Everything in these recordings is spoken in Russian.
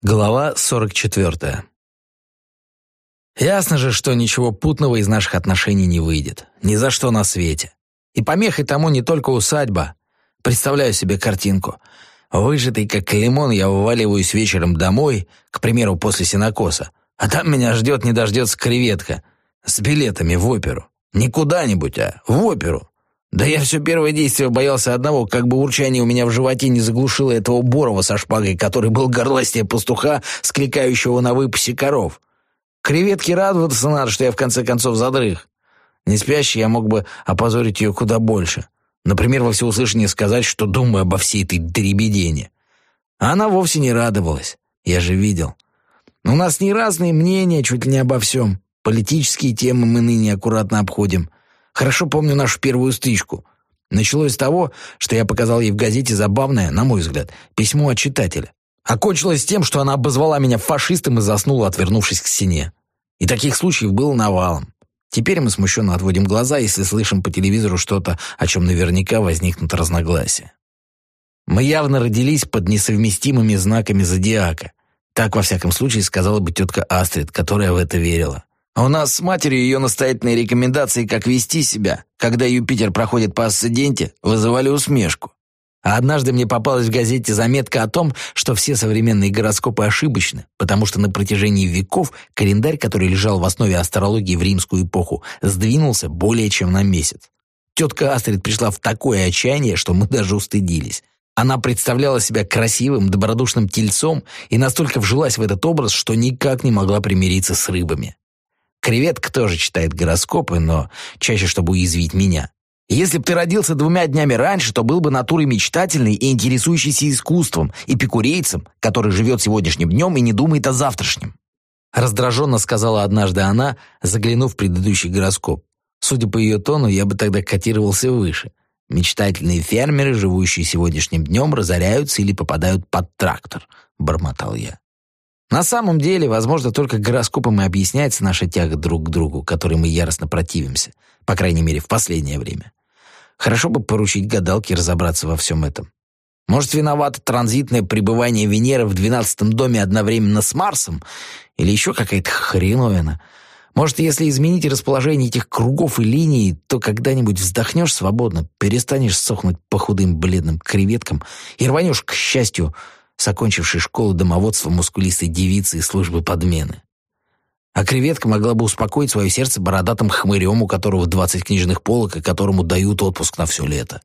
Глава 44. Ясно же, что ничего путного из наших отношений не выйдет. Ни за что на свете. И помехой тому не только усадьба. Представляю себе картинку. Выжатый как лимон, я вываливаюсь вечером домой, к примеру, после синокоса. А там меня ждет не дождется креветка. С билетами в оперу. Не куда-нибудь, а в оперу. Да я все первое действие боялся одного, как бы урчание у меня в животе не заглушило этого Борова со шпагой, который был горластее пастуха, скликающего на выпасе коров. Креветки радоваться надо, что я в конце концов задрых. Не спящий я мог бы опозорить ее куда больше. Например, во всеуслышание сказать, что думаю обо всей этой дребедене. А она вовсе не радовалась. Я же видел. У нас не разные мнения чуть ли не обо всем. Политические темы мы ныне аккуратно обходим. Хорошо помню нашу первую стычку. Началось с того, что я показал ей в газете забавное, на мой взгляд, письмо от читателя. Окончилось тем, что она обозвала меня фашистом и заснула, отвернувшись к стене. И таких случаев было навалом. Теперь мы смущенно отводим глаза, если слышим по телевизору что-то, о чем наверняка возникнут разногласия. Мы явно родились под несовместимыми знаками зодиака. Так, во всяком случае, сказала бы тетка Астрид, которая в это верила. А у нас с матерью ее настоятельные рекомендации, как вести себя, когда Юпитер проходит по асценденте, вызывали усмешку. А однажды мне попалась в газете заметка о том, что все современные гороскопы ошибочны, потому что на протяжении веков календарь, который лежал в основе астрологии в римскую эпоху, сдвинулся более чем на месяц. Тетка Астрид пришла в такое отчаяние, что мы даже устыдились. Она представляла себя красивым, добродушным тельцом и настолько вжилась в этот образ, что никак не могла примириться с рыбами. Креветка тоже читает гороскопы, но чаще, чтобы уязвить меня. Если б ты родился двумя днями раньше, то был бы натурой мечтательной и интересующейся искусством, эпикурейцем, который живет сегодняшним днем и не думает о завтрашнем. Раздраженно сказала однажды она, заглянув в предыдущий гороскоп. Судя по ее тону, я бы тогда котировался выше. Мечтательные фермеры, живущие сегодняшним днем, разоряются или попадают под трактор, бормотал я. На самом деле, возможно, только гороскопом и объясняется наша тяга друг к другу, которой мы яростно противимся, по крайней мере, в последнее время. Хорошо бы поручить гадалке разобраться во всем этом. Может, виновато транзитное пребывание Венеры в двенадцатом доме одновременно с Марсом? Или еще какая-то хреновина? Может, если изменить расположение этих кругов и линий, то когда-нибудь вздохнешь свободно, перестанешь сохнуть по худым бледным креветкам и рванешь, к счастью, с окончившей школу домоводства мускулистой девицы из службы подмены. А креветка могла бы успокоить свое сердце бородатым хмырем, у которого двадцать книжных полок и которому дают отпуск на все лето.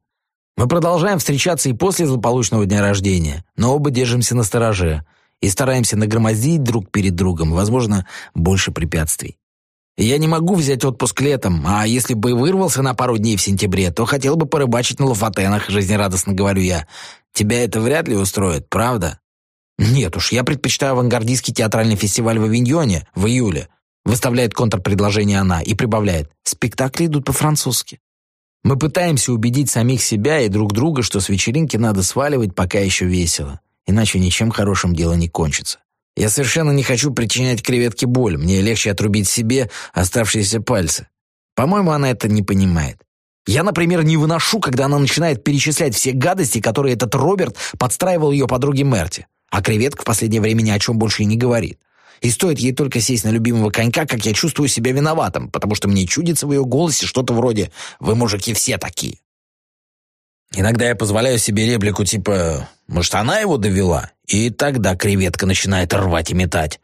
Мы продолжаем встречаться и после злополучного дня рождения, но оба держимся на стороже и стараемся нагромоздить друг перед другом, возможно, больше препятствий. Я не могу взять отпуск летом, а если бы вырвался на пару дней в сентябре, то хотел бы порыбачить на Лафатенах, жизнерадостно говорю я. Тебя это вряд ли устроит, правда? Нет уж, я предпочитаю авангардистский театральный фестиваль в Авиньоне в июле. Выставляет контрпредложение она и прибавляет. Спектакли идут по-французски. Мы пытаемся убедить самих себя и друг друга, что с вечеринки надо сваливать, пока еще весело. Иначе ничем хорошим дело не кончится. Я совершенно не хочу причинять креветке боль. Мне легче отрубить себе оставшиеся пальцы. По-моему, она это не понимает. Я, например, не выношу, когда она начинает перечислять все гадости, которые этот Роберт подстраивал ее подруге Мерти. А креветка в последнее время ни о чем больше и не говорит. И стоит ей только сесть на любимого конька, как я чувствую себя виноватым, потому что мне чудится в ее голосе что-то вроде «Вы, мужики, все такие». Иногда я позволяю себе реплику типа «Может, она его довела?» И тогда креветка начинает рвать и метать.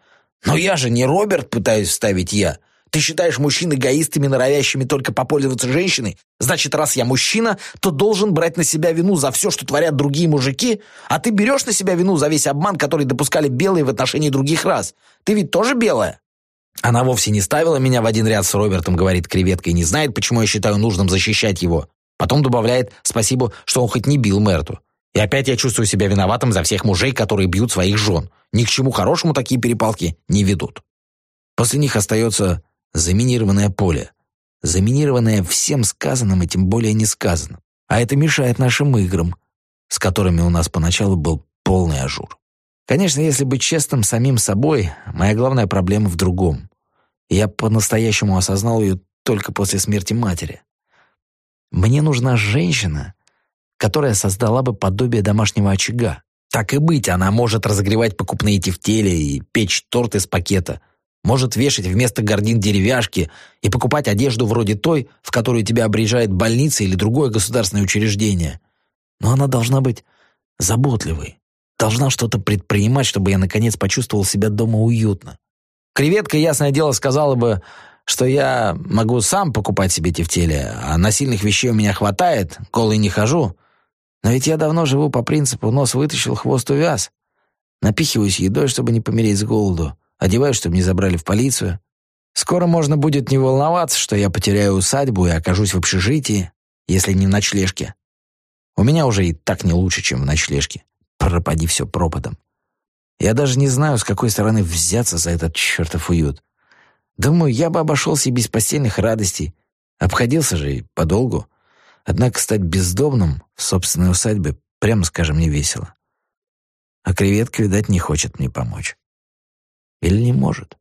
«Но я же не Роберт», пытаюсь вставить я. Ты считаешь мужчин эгоистами, норовящими только попользоваться женщиной? Значит, раз я мужчина, то должен брать на себя вину за все, что творят другие мужики? А ты берешь на себя вину за весь обман, который допускали белые в отношении других рас? Ты ведь тоже белая?» Она вовсе не ставила меня в один ряд с Робертом, говорит креветка, и не знает, почему я считаю нужным защищать его. Потом добавляет «спасибо, что он хоть не бил Мерту». И опять я чувствую себя виноватым за всех мужей, которые бьют своих жен. Ни к чему хорошему такие перепалки не ведут. После них остается заминированное поле, заминированное всем сказанным и тем более несказанным. А это мешает нашим играм, с которыми у нас поначалу был полный ажур. Конечно, если быть честным самим собой, моя главная проблема в другом. Я по-настоящему осознал ее только после смерти матери. Мне нужна женщина, которая создала бы подобие домашнего очага, Так и быть, она может разогревать покупные тефтели и печь торт из пакета, может вешать вместо гардин деревяшки и покупать одежду вроде той, в которую тебя обрежает больница или другое государственное учреждение. Но она должна быть заботливой, должна что-то предпринимать, чтобы я, наконец, почувствовал себя дома уютно. Креветка, ясное дело, сказала бы, что я могу сам покупать себе тефтели, а насильных вещей у меня хватает, голый не хожу. Но ведь я давно живу по принципу «нос вытащил, хвост увяз». Напихиваюсь едой, чтобы не помереть с голоду, одеваюсь, чтобы не забрали в полицию. Скоро можно будет не волноваться, что я потеряю усадьбу и окажусь в общежитии, если не в ночлежке. У меня уже и так не лучше, чем в ночлежке. Пропади все пропадом. Я даже не знаю, с какой стороны взяться за этот чертов уют. Думаю, я бы обошелся и без постельных радостей. Обходился же и подолгу. Однако стать бездомным в собственной усадьбе, прямо скажем, не весело. А креветка, видать, не хочет мне помочь. Или не может.